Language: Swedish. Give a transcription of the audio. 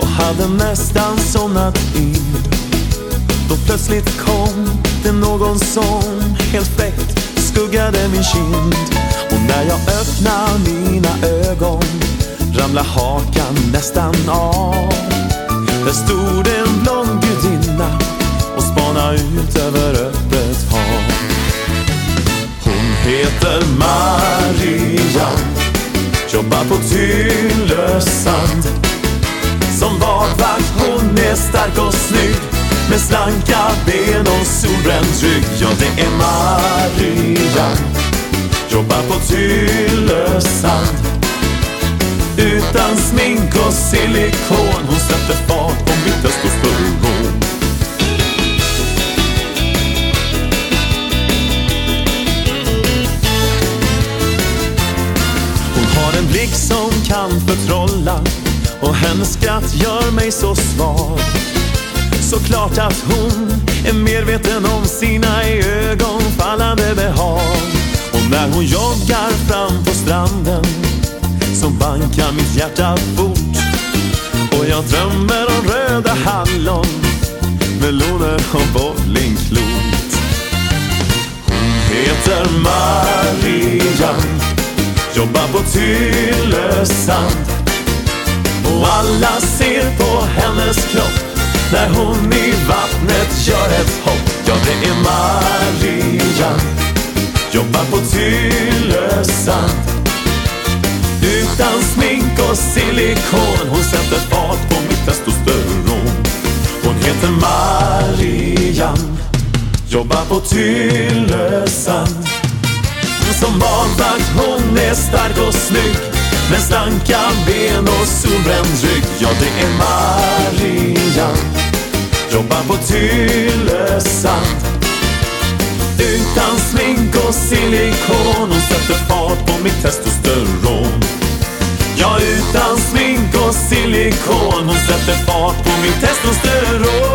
och hade nästan somnat in. Då plötsligt kom det någon som helt fräckt skuggade min kind. Och när jag öppnar mina ögon ramlar hakan nästan av. Där stod en blond gudinna och spanade ut över öppet hav. Hon heter Maja Med slanka ben och solbränd rygg. Ja, det är Maria. Jobbar på Tylösand Utan smink och silikon. Hon sätter fart på mitt testosteron Hon har en blick som kan förtrolla. Och hennes skratt gör mig så svag. Såklart att hon är medveten om sina i ögon fallande behag. Och när hon joggar fram på stranden så bankar mitt hjärta fort. Och jag drömmer om röda hallon, meloner och bowlingklot. Hon heter Maria Jobbar på Tylösand Och alla ser på hennes kropp när hon i vattnet gör ett hopp. Ja, det är Maria. Jobbar på Tylösand. Utan smink och silikon. Hon sätter fart på mitt testosteron. Hon heter Marian Jobbar på Tylösand. Som barnvakt hon är stark och snygg. Med slanka ben och solbränd rygg. Ja, det är Maria. På Tylösand Utan smink och silikon Hon sätter fart på mitt testosteron. Ja, utan smink och silikon Hon sätter fart på mitt testosteron.